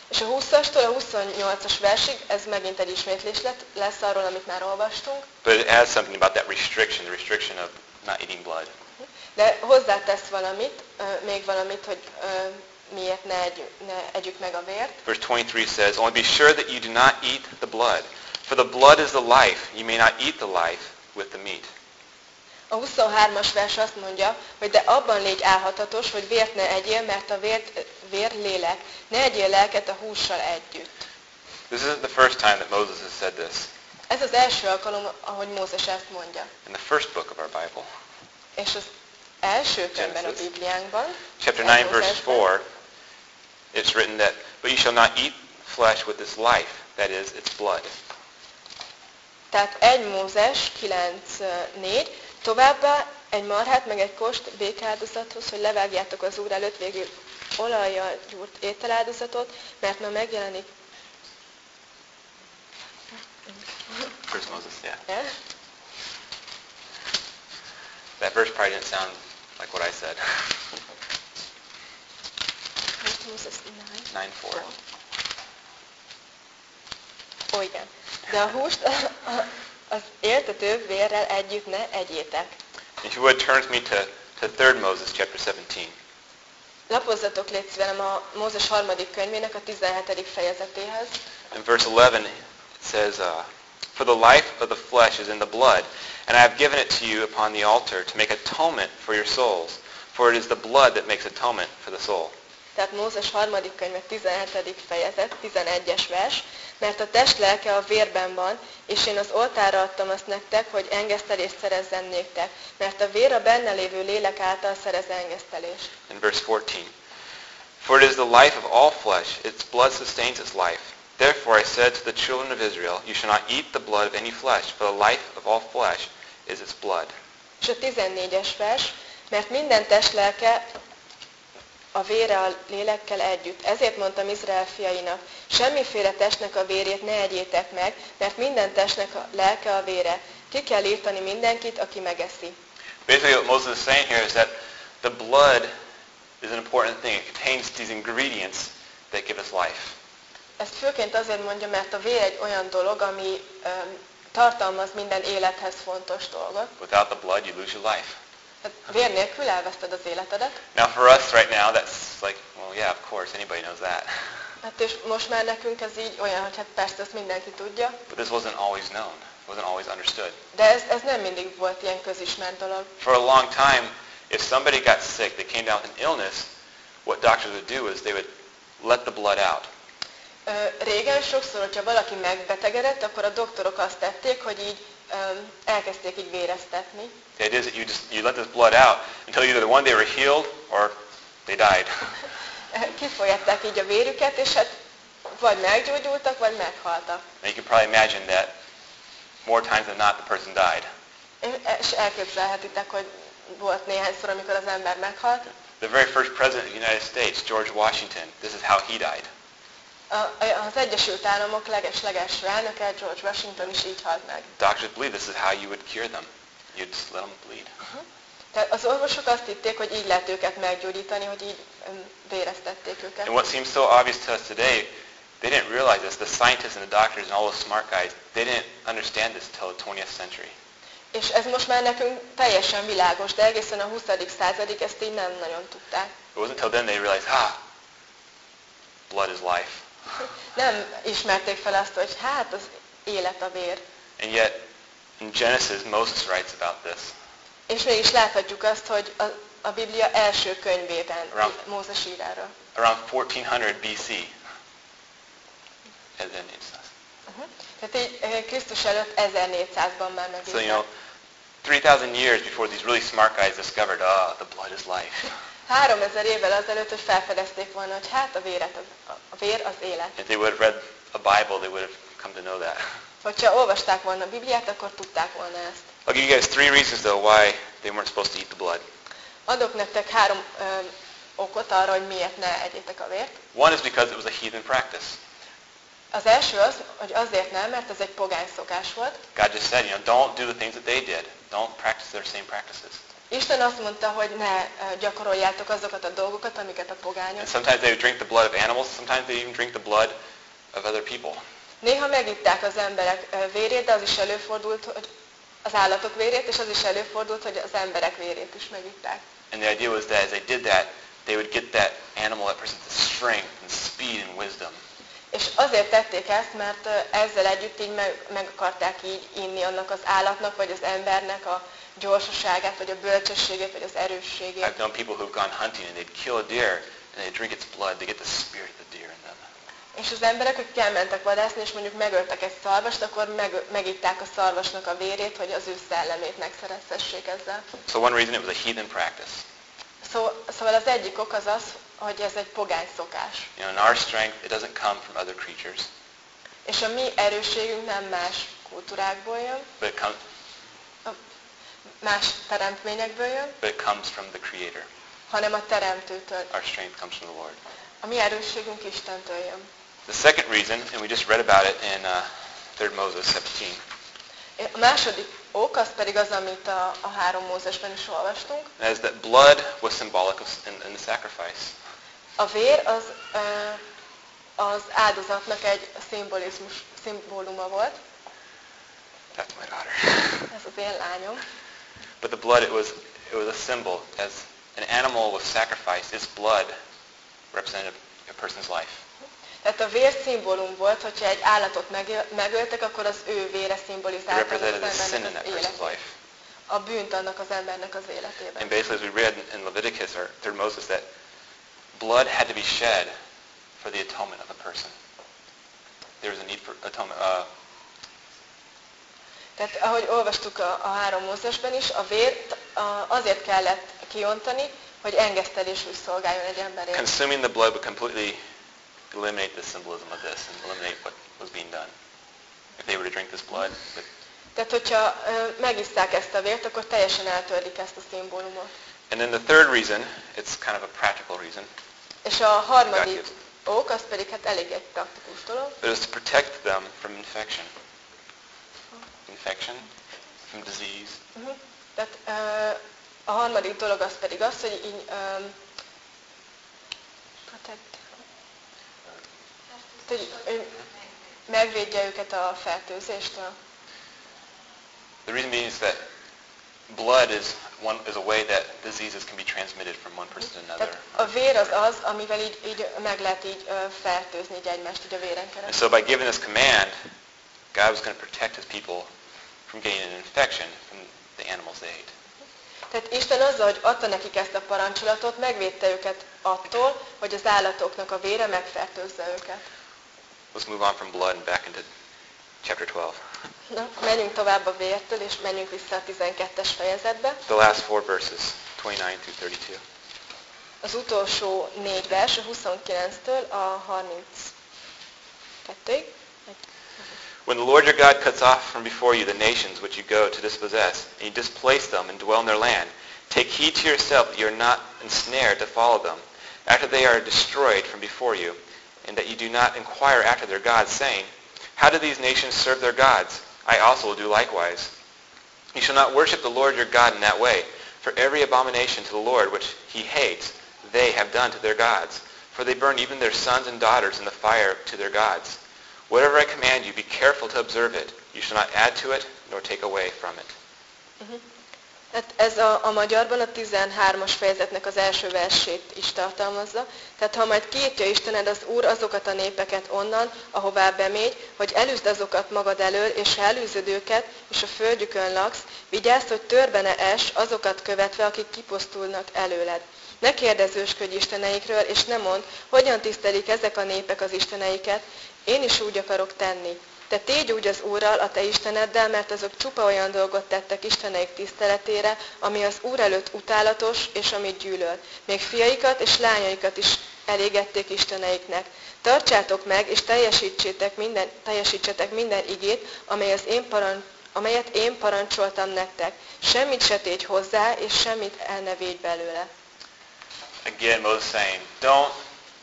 És a 20-astól a 28-as versig, ez megint egy ismétlés lett, lesz arról, amit már olvastunk, But it adds something about that restriction, the restriction of not eating blood. de hozzátesz valamit, ö, még valamit, hogy ö, miért ne, egy, ne együk meg a vért. Verse 23 says, Only be sure that you do not eat the blood. For the blood is the life. You may not eat the life with the meat. A 23-as vers azt mondja, hogy de abban légy álhatatos, hogy vért ne egyél, mert a vért, vér lélek. Ne egyél lelket a hússal együtt. This isn't the first time that Moses has said this. Ez az első alkalom, ahogy Mózes ezt mondja. In the first book of our Bible, És az első könyvben a. Bibliánkban, chapter az 9, verse Mózesben, 4, it's written that, But you shall not eat flesh with its life, that is, its blood. Tehát 1 Mózes 9.4, továbbá egy marhát meg egy kost békáldozathoz, hogy levágjátok az Úr előtt végül olajjal gyúrt ételáldozatot, mert ma megjelenik First Moses, yeah. el. That verse probably didn't sound like what I said. 1 Mózes 9. 9, 4. Ó, igen. De a húst az éltető vérrel együtt ne egyétek. If you would, turn with me to, to 3 Moses, chapter 17. Lapozzatok légy velem a Mózes harmadik könyvének a 17. fejezetéhez. In verse 11 it says, uh, For the life of the flesh is in the blood, and I have given it to you upon the altar to make atonement for your souls. For it is the blood that makes atonement for the soul. Tehát Mózes harmadik könyve 17. fejezet, 11-es vers, mert a test lelke a vérben van, és én az oltára adtam azt nektek, hogy engesztelést szerezzen néktek, mert a vér a benne lévő lélek által szerez engesztelést. In verse 14, For it is the life of all flesh, its blood sustains its life. Therefore I said to the children of Israel, You shall not eat the blood of any flesh, for the life of all flesh is its blood. És a 14-es vers, mert minden test lelke a vére a lélekkel együtt. Ezért mondtam Izrael fiainak, semmiféle testnek a vérét ne egyétek meg, mert minden testnek a lelke a vére. Ki kell írtani mindenkit, aki megeszi. Basically what Moses is saying here is that the blood is an important thing. It contains these ingredients that give us life. Ezt főként azért mondja, mert a vér egy olyan dolog, ami um, tartalmaz minden élethez fontos dolgot. Without the blood, you lose your life. Vér nélkül elveszted az életedet. Now for us right now, that's like, well, yeah, of course, anybody knows that. Hát és most már nekünk ez így olyan, hogy hát persze ezt mindenki tudja, But this wasn't always known. It wasn't always understood. de ez, ez nem mindig volt ilyen közismert dolog. For a long time, if somebody got sick, they came down with an illness, what doctors would do is they would let the blood out. Régen sokszor, hogyha valaki megbetegedett, akkor a doktorok azt tették, hogy így Um, elkezdték így véreztetni. The idea is that you just you let this blood out until either the one they were healed or they died. Eh, kifolyatták így a vérüket, és hát vagy meggyógyultak, vagy meghaltak. And you can probably imagine that more times than not the person died. Eh, eh, és elképzelhetitek, hogy volt néhányszor, amikor az ember meghalt. The very first president of the United States, George Washington, this is how he died. Az Egyesült Államok leges-leges elnöke, George Washington is így halt meg. Doctors believe this is how you would cure them. You'd just let them bleed. Tehát az orvosok azt hitték, hogy így lehet őket meggyógyítani, hogy így véreztették őket. And what seems so obvious to us today, they didn't realize this. The scientists and the doctors and all those smart guys, they didn't understand this until the 20th century. És ez most már nekünk teljesen világos, de egészen a 20. századig ezt így nem nagyon tudták. It wasn't until then they realized, ah, blood is life. Nem ismerték fel azt, hogy hát az élet a vér. And yet, in Genesis, Moses writes about this. És mégis láthatjuk azt, hogy a, a Biblia első könyvében Around- Mózes ír erről. Around 1400 BC. Then it's Uh-huh. Tehát így eh, Krisztus előtt 1400-ban már So, you know, megírták. 3,000 years before these really smart guys discovered, ah, the blood is life. 3000 évvel azelőtt, hogy felfedezték volna, hogy hát a, véret, az- a vér az élet. If they would have read a Bible, they would have come to know that. Hogyha olvasták volna a Bibliát, akkor tudták volna ezt. I'll give you guys three reasons, though, why they weren't supposed to eat the blood. Adok nektek három ö, okot arra, hogy miért ne egyétek a vért. One is because it was a heathen practice. Az első az, hogy azért nem, mert ez egy pogány szokás volt. God just said, you know, don't do the things that they did. Don't practice their same practices. Isten azt mondta, hogy ne ö, gyakoroljátok azokat a dolgokat, amiket a pogányok. And sometimes they would drink the blood of animals. Sometimes they even drink the blood of other people. Néha megitták az emberek ö, vérét, de az is előfordult, hogy az állatok vérét, és az is előfordult, hogy az emberek vérét is megitták. And the idea was that as they did that, they would get that animal, that person, the strength and speed and wisdom. És azért tették ezt, mert ö, ezzel együtt így meg, meg akarták így inni annak az állatnak, vagy az embernek a gyorsaságát, vagy a bölcsességét, vagy az erősségét. I've known people who've gone hunting and they'd kill a deer and they drink its blood. They get the spirit of the deer in them. És az emberek, akik elmentek vadászni, és mondjuk megöltek egy szarvast, akkor meg, megitták a szarvasnak a vérét, hogy az ő szellemét megszerezhessék ezzel. So one reason it was a heathen practice. Szó, szóval az egyik ok az az, hogy ez egy pogány szokás. You know, in our strength, it doesn't come from other creatures, És a mi erősségünk nem más kultúrákból jön, but it comes, más teremtményekből jön, but it comes from the Creator. hanem a teremtőtől. Our strength comes from the Lord. A mi erősségünk Istentől jön. The second reason, and we just read about it in uh, 3 Moses 17, A második ok az pedig az, amit a, a három Mózesben is olvastunk. is that blood was symbolic of in, in the sacrifice. A vér az, ö, az áldozatnak egy szimbolizmus, szimbóluma volt. That's my daughter. Ez az én lányom. But the blood, it was, it was a symbol as an animal was sacrificed, its blood represented a person's life. Tehát a vér szimbólum volt, hogyha egy állatot megöl- megöltek, akkor az ő vére szimbolizálta az represented the sin in embernek that az person's életét. life. A bűnt annak az embernek az életében. And basically, as we read in Leviticus or through Moses, that blood had to be shed for the atonement of a person. There was a need for atonement. Uh, Tehát ahogy olvastuk a, a három Mózesben is, a vért a, azért kellett kiontani, hogy engesztelésül szolgáljon egy emberért. consuming the blood would completely eliminate the symbolism of this and eliminate what was being done. If they were to drink this blood, but, Tehát, hogyha ö, megisszák ezt a vért, akkor teljesen eltörlik ezt a szimbólumot. and then the third reason, it's kind of a practical reason, És a harmadik ok, az pedig hát elég egy praktikus dolog, it was to protect them from infection. Infection, from disease. Uh-huh. Tehát ö, a harmadik dolog az pedig az, hogy így um, protect, hogy ő megvédje őket a fertőzéstől. The reason being is that blood is one is a way that diseases can be transmitted from one person to another. Tehát a vér az az, amivel így, így meg lehet így ö, fertőzni így egymást így a véren And so by giving this command, God was going to protect his people from getting an infection from the animals they ate. Tehát Isten azzal, hogy adta nekik ezt a parancsolatot, megvédte őket attól, hogy az állatoknak a vére megfertőzze őket. Let's move on from blood and back into chapter 12. Na, menjünk tovább a vértől, és menjünk vissza a 12-es fejezetbe. The last four verses, 29 through 32. Az utolsó négy vers, a 29-től a 32-ig. When the Lord your God cuts off from before you the nations which you go to dispossess, and you displace them and dwell in their land, take heed to yourself that you are not ensnared to follow them, after they are destroyed from before you, and that you do not inquire after their gods, saying, How do these nations serve their gods? I also will do likewise. You shall not worship the Lord your God in that way, for every abomination to the Lord which he hates, they have done to their gods. For they burn even their sons and daughters in the fire to their gods. Whatever I command you, be careful to observe it. You shall not add to it, nor take away from it. Tehát ez a, a magyarban a 13-as fejezetnek az első versét is tartalmazza. Tehát ha majd kiírtja Istened az Úr azokat a népeket onnan, ahová bemégy, hogy elűzd azokat magad elől, és ha elűzöd őket, és a földjükön laksz, vigyázz, hogy törbe es azokat követve, akik kipusztulnak előled. Ne kérdezősködj isteneikről, és ne mondd, hogyan tisztelik ezek a népek az isteneiket, én is úgy akarok tenni. Te tégy úgy az Úrral, a te Isteneddel, mert azok csupa olyan dolgot tettek Isteneik tiszteletére, ami az Úr előtt utálatos, és amit gyűlöl. Még fiaikat és lányaikat is elégették Isteneiknek. Tartsátok meg, és teljesítsétek minden, teljesítsetek minden igét, amely az én parancs, amelyet én parancsoltam nektek. Semmit se tégy hozzá, és semmit el ne védj belőle. Again, Moses saying, don't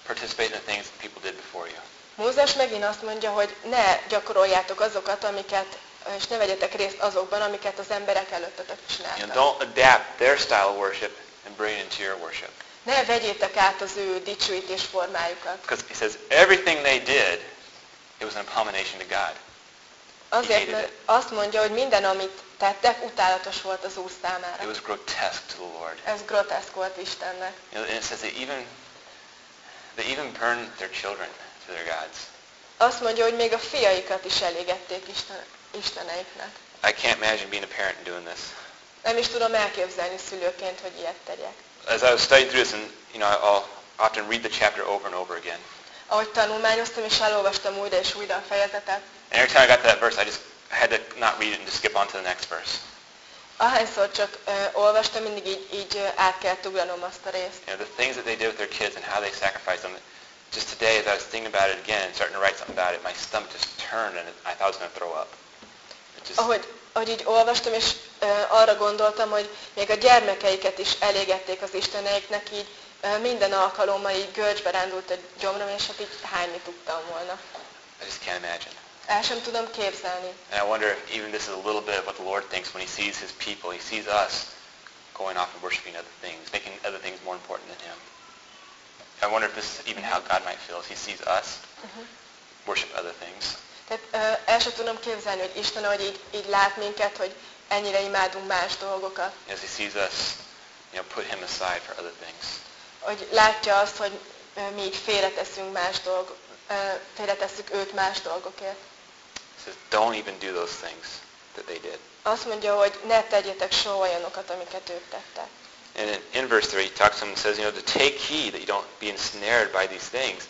participate in the things that people did before you. Mózes megint azt mondja, hogy ne gyakoroljátok azokat, amiket, és ne vegyetek részt azokban, amiket az emberek előttetek csináltak. know, don't adapt their style of worship and bring it into your worship. Ne vegyétek át az ő dicsőítés formájukat. Because he says everything they did, it was an abomination to God. Azért, mert azt mondja, hogy minden, amit tettek, utálatos volt az Úr számára. It was grotesque to the Lord. Ez groteszk volt Istennek. You know, and it says they even they even burned their children to their gods. Azt mondja, hogy még a fiaikat is elégették Isten, Isteneiknek. I can't imagine being a parent and doing this. Nem is tudom elképzelni szülőként, hogy ilyet tegyek. As I was studying through this, and you know, I'll often read the chapter over and over again. Ahogy tanulmányoztam, és elolvastam újra és újra a fejezetet, And every time I got to that verse, I just I had to not read it and just skip on to the next verse. ahányszor csak ö, olvastam, mindig így, így ö, át kellett ugranom azt a részt. You know, the things that they did with their kids and how they sacrificed them. Just today, as I was thinking about it again and starting to write something about it, my stomach just turned and I thought I was going to throw up. It just, Ahogy, ahogy így olvastam, és ö, arra gondoltam, hogy még a gyermekeiket is elégették az isteneiknek, így ö, minden alkalommal így görcsbe rándult a gyomrom, és hát így hányni tudtam volna. I just can't imagine. El sem tudom képzelni. And I wonder if even this is a little bit of what the Lord thinks when he sees his people. He sees us going off and worshiping other things, making other things more important than him. I wonder if this is even how God might feel as he sees us Uh-huh. worship other things. Tehát ö, el sem tudom képzelni, hogy Isten, hogy így, így lát minket, hogy ennyire imádunk más dolgokat. As he sees us you know, put him aside for other things. Hogy látja azt, hogy mi így félreteszünk más dolgok, ö, félretesszük őt más dolgokért. He says, don't even do those things that they did. Azt mondja, hogy ne tegyetek soha olyanokat, amiket ők tettek. And in, in verse 3, he talks to him and says, you know, to take heed that you don't be ensnared by these things.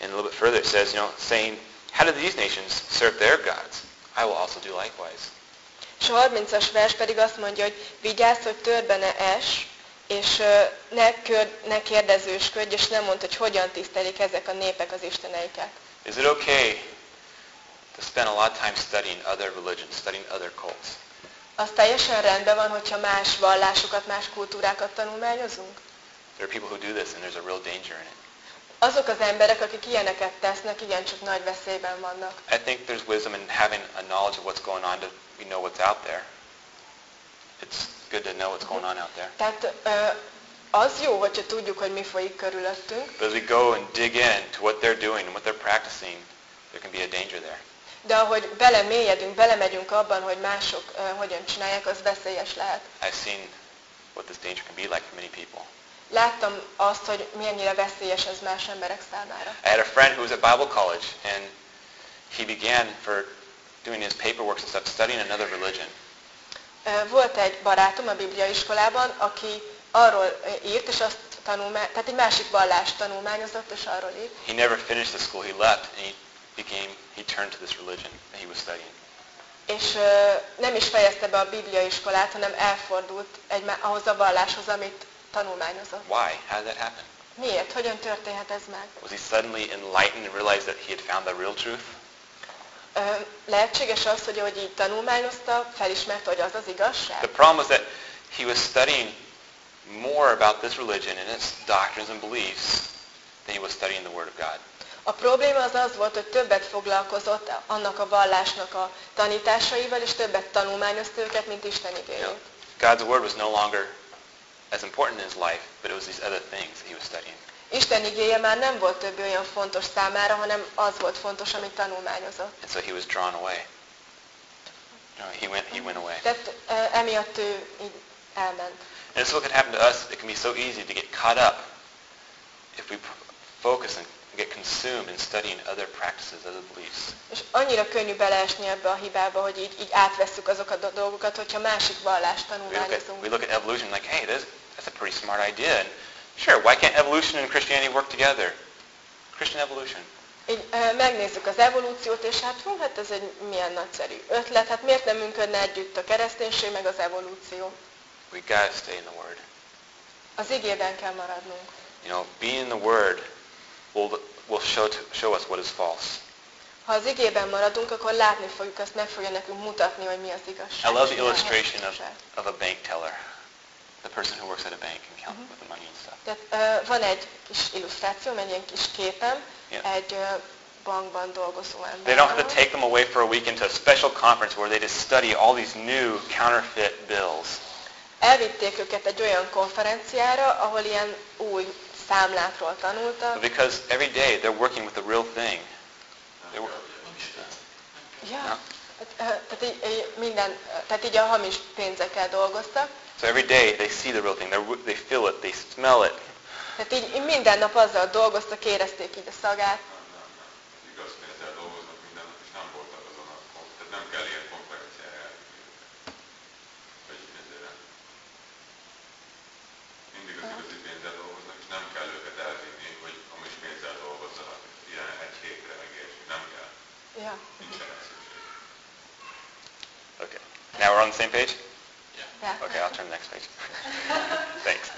And a little bit further it says, you know, saying, how do these nations serve their gods? I will also do likewise. És a 30-as vers pedig azt mondja, hogy vigyázz, hogy törbe ne es, és ne, kör, ne kérdezősködj, és nem mondd, hogy hogyan tisztelik ezek a népek az isteneiket. Is it okay to spend a lot of time studying other religions, studying other cults? Az teljesen rendben van, hogyha más vallásokat, más kultúrákat tanulmányozunk? There are people who do this and there's a real danger in it. Azok az emberek, akik ilyeneket tesznek, igencsak nagy veszélyben vannak. I think there's wisdom in having a knowledge of what's going on to we know what's out there. It's good to know what's going on out there. Tehát az jó, hogyha tudjuk, hogy mi folyik körülöttünk, But as we go and dig in to what they're doing and what they're practicing, there can be a danger there. De ahogy belemélyedünk, belemegyünk abban, hogy mások ö, hogyan csinálják, az veszélyes lehet. I've seen what this danger can be like for many people. Láttam azt, hogy mennyire veszélyes ez más emberek számára. I had a friend who was at Bible college, and he began for doing his paperwork and stuff, studying another religion. Volt egy barátom a Biblia iskolában, aki arról írt, és azt tanulmány, tehát egy másik vallást tanulmányozott, és arról írt. He never finished the school. He left, and he became, he turned to this religion that he was studying. És ö, nem is fejezte be a Biblia iskolát, hanem elfordult egy, ahhoz a valláshoz, amit tanulmányozott. Why? How did that happen? Miért? Hogyan történhet ez meg? Was he suddenly enlightened and realized that he had found the real truth? Ö, lehetséges az, hogy ahogy így tanulmányozta, felismerte, hogy az az The igazság? problem was that he was studying more about this religion and its doctrines and beliefs than he was studying the Word of God. A probléma az az volt, hogy többet foglalkozott annak a vallásnak a tanításaival, és többet tanulmányozta őket, mint Isten You know. God's Word was no longer as important in his life, but it was these other things that he was studying. Isten igéje már nem volt több olyan fontos számára, hanem az volt fontos, amit tanulmányozott. And so he was drawn away. Know, he went, he went away. Tehát ö, emiatt ő így elment. And this is what can happen to us. It can be so easy to get caught up if we focus and get consumed in studying other practices, other beliefs. És annyira könnyű beleesni ebbe a hibába, hogy így, így átvesszük azokat a dolgokat, hogyha másik vallást We look at, tanulmányozunk. we look at evolution like, hey, this, that's a pretty smart idea. And sure, why can't evolution and Christianity work together? Christian evolution. Így ö, megnézzük az evolúciót, és hát hú, hát ez egy milyen nagyszerű ötlet, hát miért nem működne együtt a kereszténység meg az evolúció? We got to stay in the Word. Az igében kell maradnunk. You know, being in the Word will, will show, to, show us what is false. Ha az igében maradunk, akkor látni fogjuk, azt meg fogja nekünk mutatni, hogy mi az igazság. I love the illustration of, of a bank teller, the person who works at a bank and counts with the money and stuff. Tehát ö, van egy kis illusztráció, egy ilyen kis képem, Yeah. egy ö, bankban dolgozó ember. They don't have to take them away for a weekend to a special conference where they just study all these new counterfeit bills. Elvitték őket egy olyan konferenciára, ahol ilyen új számlákról tanultak. because every day they're working with the real thing. They ö, Tehát így, minden, tehát így a hamis pénzekkel dolgoztak. so every day they see the real thing. They're, they feel it. They smell it. Tehát így minden nap azzal dolgoztak, érezték így a szagát. Now we're on the same page? Yeah. Okay, I'll turn to the next page. Thanks.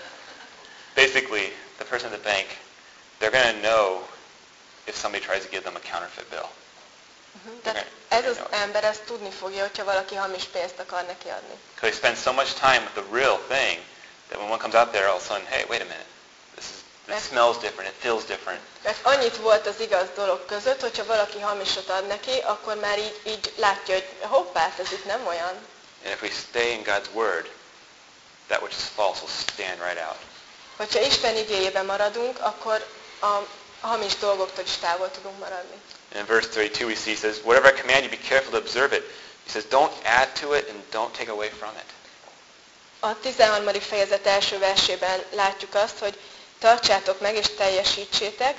Basically, the person at the bank, they're going to know if somebody tries to give them a counterfeit bill. Mhm. Tehát ez az ember ezt tudni fogja, hogyha valaki hamis pénzt akar neki adni. Because they spend so much time with the real thing that when one comes out there, all of a sudden, hey, wait a minute, this is it smells different, it feels different. Mert annyit volt az igaz dolog között, hogyha valaki hamisat ad neki, akkor már így, így látja, hogy hoppá, hát ez itt nem olyan. And if we stay in God's word, that which is false will stand right out. Hogyha Isten igéjében maradunk, akkor a hamis dolgoktól is távol tudunk maradni. And in verse 32 we see, he says, whatever I command you, be careful to observe it. He says, don't add to it and don't take away from it. A 13. fejezet első versében látjuk azt, hogy tartsátok meg és teljesítsétek,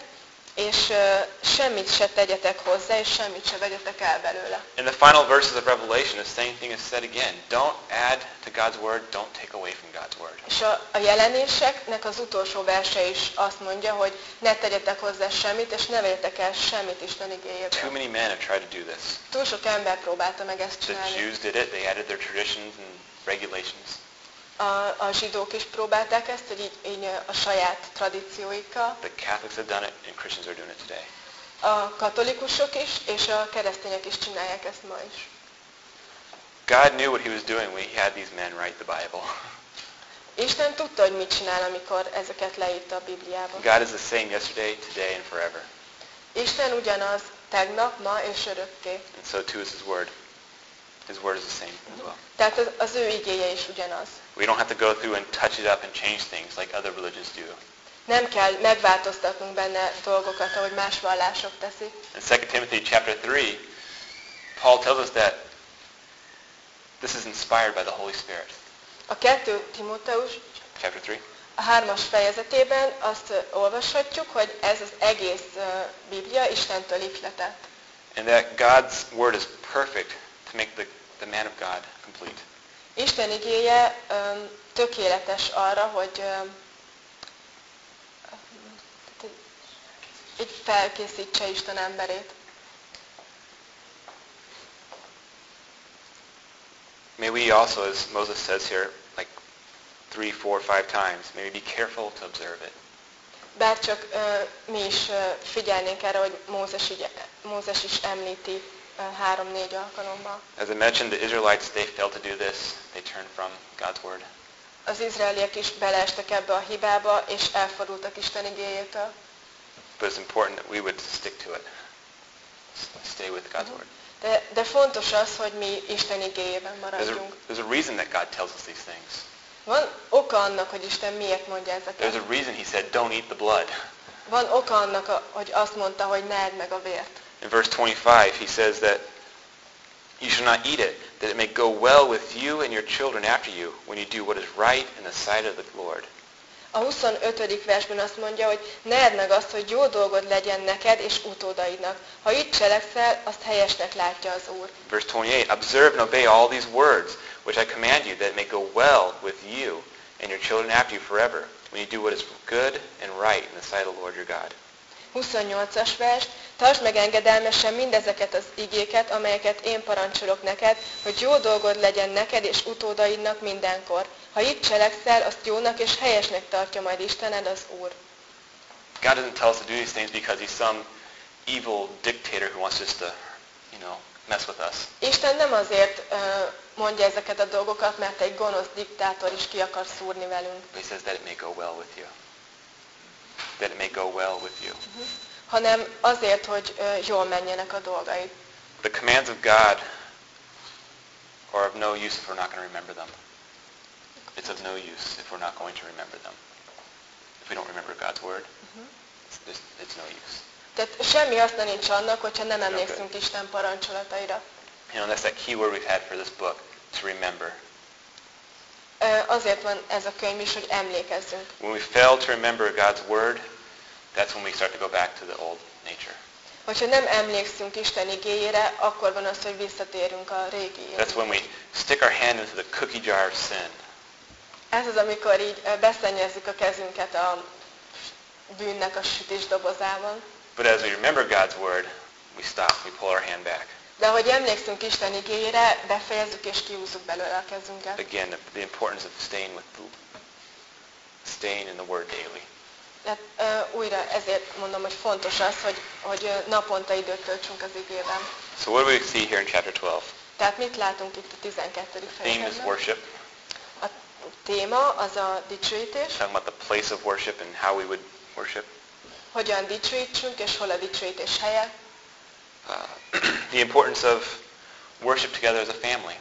és ö, semmit se tegyetek hozzá, és semmit se vegyetek el belőle. In the final verses of Revelation, the same thing is said again. Don't add to God's word, don't take away from God's word. És a, a jelenéseknek az utolsó verse is azt mondja, hogy ne tegyetek hozzá semmit, és ne vegyetek el semmit Isten Too igéjéből. many men have tried to do this. Túl sok ember próbálta meg ezt The csinálni. Jews did it. They added their traditions and regulations. A, a zsidók is próbálták ezt, hogy így, így a saját tradícióikkal. The Catholics have done it, and Christians are doing it today. A katolikusok is, és a keresztények is csinálják ezt ma is. God knew what he was doing when he had these men write the Bible. Isten tudta, hogy mit csinál, amikor ezeket leírta a Bibliában. God is the same yesterday, today, and forever. Isten ugyanaz tegnap, ma és örökké. And so too is his word. His word is the same as well. Tehát az, az ő igéje is ugyanaz. We don't have to go through and touch it up and change things like other religions do. Nem kell megváltoztatnunk benne dolgokat, ahogy más vallások teszik. In 2 Timothy chapter 3, Paul tells us that this is inspired by the Holy Spirit. A 2 Timóteus Chapter 3. a hármas fejezetében azt olvashatjuk, hogy ez az egész Biblia Istentől ihletett. And that God's word is perfect to make the, the man of God complete. Isten igéje öm, tökéletes arra, hogy így- így felkészítse Isten emberét. May we also, as Moses says here, like three, four, five times, may we be careful to observe it. Bár csak ö, mi is ö, figyelnénk erre, hogy Mózes, így, Mózes is említi három-négy alkalommal. As I mentioned, the Israelites, they failed to do this. They turned from God's word. Az izraeliek is beleestek ebbe a hibába, és elfordultak Isten igéjétől. But it's important that we would stick to it. Stay with God's word. De, de fontos az, hogy mi Isten igéjében There's maradjunk. a, there's a reason that God tells us these things. Van oka annak, hogy Isten miért mondja There's ezeket. a reason he said, don't eat the blood. Van oka annak, hogy azt mondta, hogy ne edd meg a vért. In verse 25, he says that you shall not eat it, that it may go well with you and your children after you when you do what is right in the sight of the Lord. A 25. versben azt mondja, hogy ne edd meg azt, hogy jó dolgod legyen neked és utódaidnak. Ha így cselekszel, azt helyesnek látja az Úr. Verse 28, observe and obey all these words which I command you, that it may go well with you and your children after you forever, when you do what is good and right in the sight of the Lord your God. 28-as vers, tartsd meg engedelmesen mindezeket az igéket, amelyeket én parancsolok neked, hogy jó dolgod legyen neked és utódaidnak mindenkor. Ha így cselekszel, azt jónak és helyesnek tartja majd Istened az Úr. God doesn't tell us to do these things because he's some evil dictator who wants just to, you know, mess with us. Isten nem azért ö, mondja ezeket a dolgokat, mert egy gonosz diktátor is ki akar szúrni velünk, But he says that it may go well with you. That it may go well with you. Mm-hmm. hanem azért, hogy jól menjenek a dolgaid. The commands of God are of no use if we're not going to remember them. It's of no use if we're not going to remember them. If we don't remember God's word, it's, it's, it's no use. Tehát semmi haszna nincs annak, hogyha nem emlékszünk Isten parancsolataira. You know, that's that key word we've had for this book, to remember. Azért van ez a könyv is, hogy emlékezzünk. When we fail to remember God's word, that's when we start to go back to the old nature. Hogyha nem emlékszünk Isten igéjére, akkor van az, hogy visszatérünk a régi That's when we stick our hand into the cookie jar of sin. Ez az, amikor így beszennyezzük a kezünket a bűnnek a sütés dobozában. But as we remember God's word, we stop, we pull our hand back. De ahogy emlékszünk Isten igéjére, befejezzük és kiúzzuk belőle a kezünket. Again, the, importance of staying with the, staying in the word daily. Tehát ö, újra ezért mondom, hogy fontos az, hogy, hogy naponta időt töltsünk az igében. So what do we see here in chapter 12? Tehát mit látunk itt a 12. The theme is fejezetben? worship. A téma az a dicsőítés, Talking about the place of worship and how we would worship. hogyan dicsőítsünk és hol a dicsőítés helye. Uh, the importance of worship together as a family.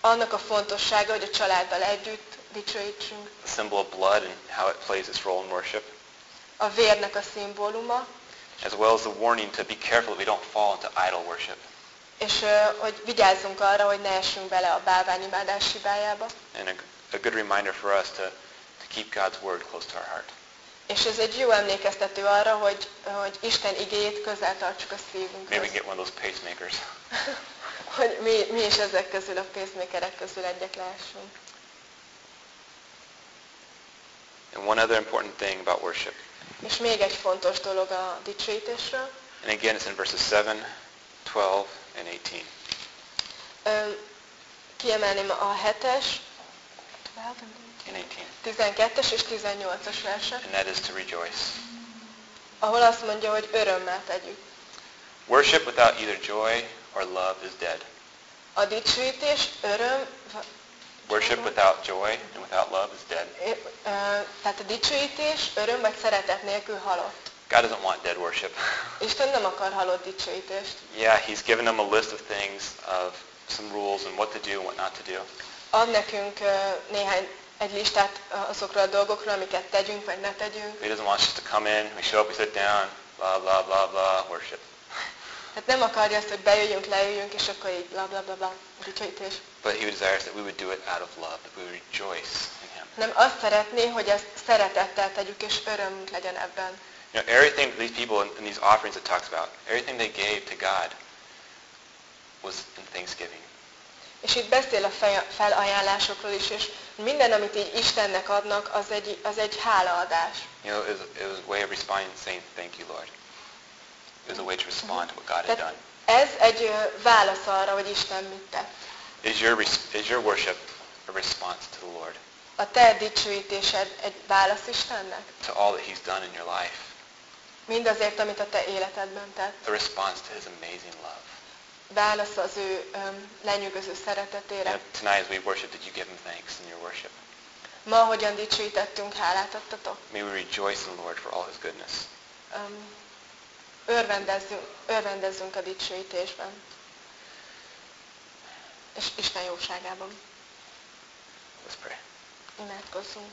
Annak a fontossága, hogy a családdal együtt dicsőítsünk. The symbol of blood and how it plays its role in worship. A vérnek a szimbóluma, As well as the warning to be careful that we don't fall into idol worship. és hogy vigyázzunk arra, hogy ne essünk bele a bálványimádás hibájába. And a, a good reminder for us to, to keep God's word close to our heart. És ez egy jó emlékeztető arra, hogy, hogy Isten igéjét közel tartsuk a Maybe szívünkhöz. get one of those pacemakers. Hogy mi, mi is ezek közül, a pacemakerek közül egyek lássunk. And one other important thing about worship. És még egy fontos dolog a dicsőítésről. And again, it's in verses 7, 12, and 18. Ö, Kiemelném a 7-es, In 18. 12-es és 18-as verset, And that is to rejoice. ahol azt mondja, hogy örömmel tegyük. Worship without either joy or love is dead. A dicsőítés, öröm, Worship without joy and without love is dead. tehát a dicsőítés, öröm vagy szeretet nélkül halott. God doesn't want dead worship. Isten nem akar halott dicsőítést. yeah, He's given them a list of things, of some rules and what to do and what not to do. Ad nekünk néhány egy listát ö, azokról a dolgokról, amiket tegyünk vagy ne tegyünk. He doesn't want us to come in, we show up, we sit down, blah, blah, blah, blah, worship. Tehát nem akarja azt, hogy bejöjjünk, leüljünk, és akkor így bla bla bla bla, dicsőítés. But He desires that we would do it out of love, that we would rejoice in Him. Nem azt szeretné, hogy ezt szeretettel tegyük, és örömünk legyen ebben. You know, everything these people in, in these offerings it talks about, everything they gave to God was in thanksgiving. És itt beszél a felajánlásokról is, és minden, amit így Istennek adnak, az egy, az egy hálaadás. You know, it was, it was a way of responding saying, thank you, Lord. It was a way to respond to what God had done. ez egy válasz arra, hogy Isten mit tett. Is your, is your worship a response to the Lord, A te dicsőítésed egy válasz Istennek? to all that He's done in your life? Mindazért, amit a te életedben tett. A response to His amazing love? Válasz az ő lenyűgöző You szeretetére. know, tonight as we worship, did you give Him thanks in your worship? Ma, hogyan dicsőítettünk, hálát adtatok? May we rejoice in the Lord for all His goodness. Öm, örvendezzünk, örvendezzünk a dicsőítésben. És Isten jóságában. Let's pray. Imádkozzunk.